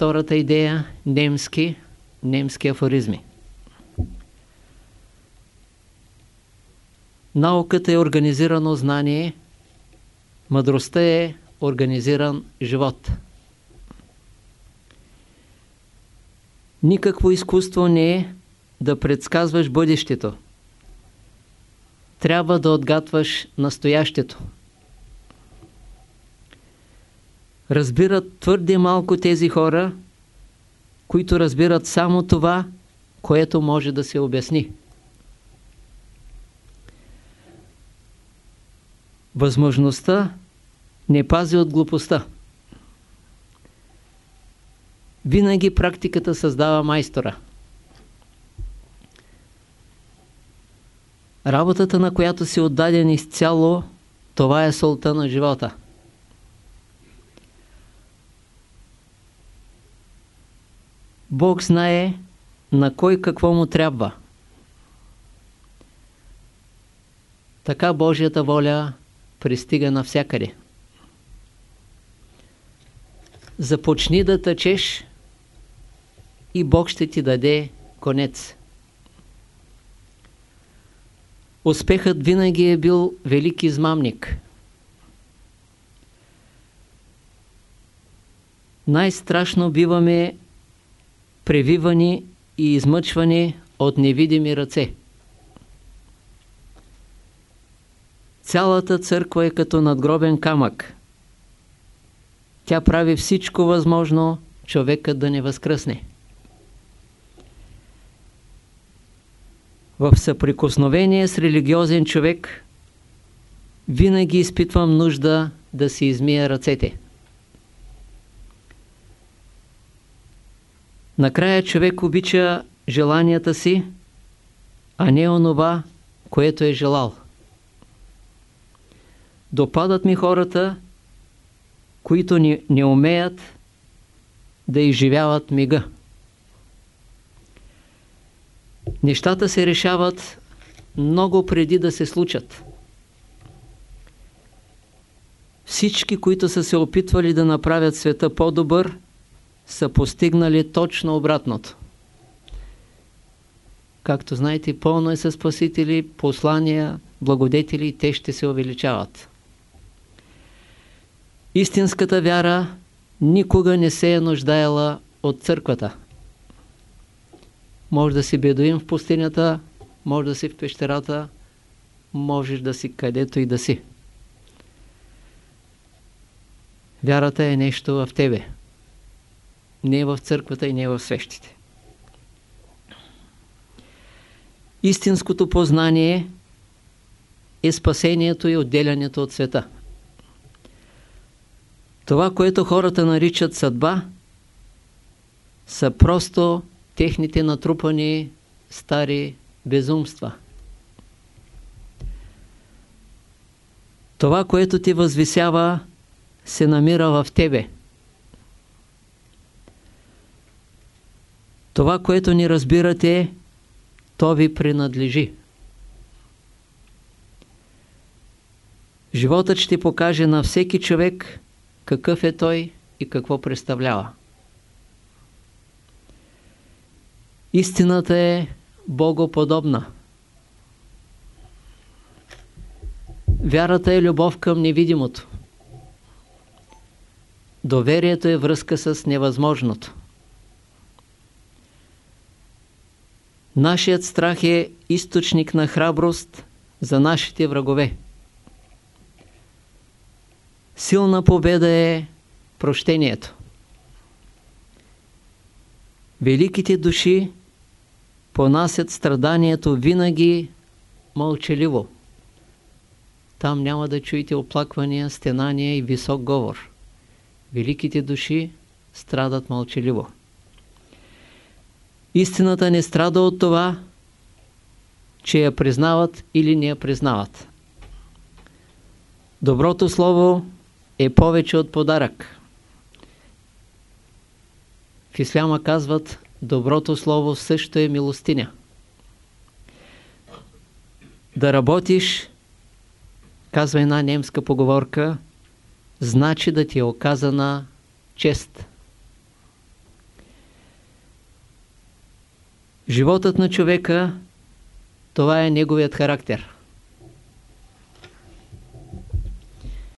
Втората идея – немски, немски афоризми. Науката е организирано знание, мъдростта е организиран живот. Никакво изкуство не е да предсказваш бъдещето. Трябва да отгатваш настоящето. Разбират твърде малко тези хора, които разбират само това, което може да се обясни. Възможността не пази от глупостта. Винаги практиката създава майстора. Работата, на която си отдаден изцяло, това е солта на живота. Бог знае на кой какво му трябва. Така Божията воля пристига навсякъде. Започни да тъчеш и Бог ще ти даде конец. Успехът винаги е бил велик измамник. Най-страшно биваме превивани и измъчвани от невидими ръце. Цялата църква е като надгробен камък. Тя прави всичко възможно човекът да не възкръсне. В съприкосновение с религиозен човек винаги изпитвам нужда да си измия ръцете. Накрая човек обича желанията си, а не онова, което е желал. Допадат ми хората, които не, не умеят да изживяват мига. Нещата се решават много преди да се случат. Всички, които са се опитвали да направят света по-добър, са постигнали точно обратното. Както знаете, пълно е със спасители, послания, благодетели те ще се увеличават. Истинската вяра никога не се е нуждаела от църквата. Може да си бедуин в пустинята, може да си в пещерата, можеш да си където и да си. Вярата е нещо в тебе. Не в църквата и не в свещите. Истинското познание е спасението и отделянето от света. Това, което хората наричат съдба, са просто техните натрупани стари безумства. Това, което ти възвисява, се намира в тебе. Това, което ни разбирате, то ви принадлежи. Животът ще покаже на всеки човек какъв е той и какво представлява. Истината е богоподобна. Вярата е любов към невидимото. Доверието е връзка с невъзможното. Нашият страх е източник на храброст за нашите врагове. Силна победа е прощението. Великите души понасят страданието винаги мълчаливо. Там няма да чуете оплаквания, стенания и висок говор. Великите души страдат мълчаливо. Истината не страда от това, че я признават или не я признават. Доброто слово е повече от подарък. В Исляма казват, доброто слово също е милостиня. Да работиш, казва една немска поговорка, значи да ти е оказана чест. Животът на човека, това е неговият характер.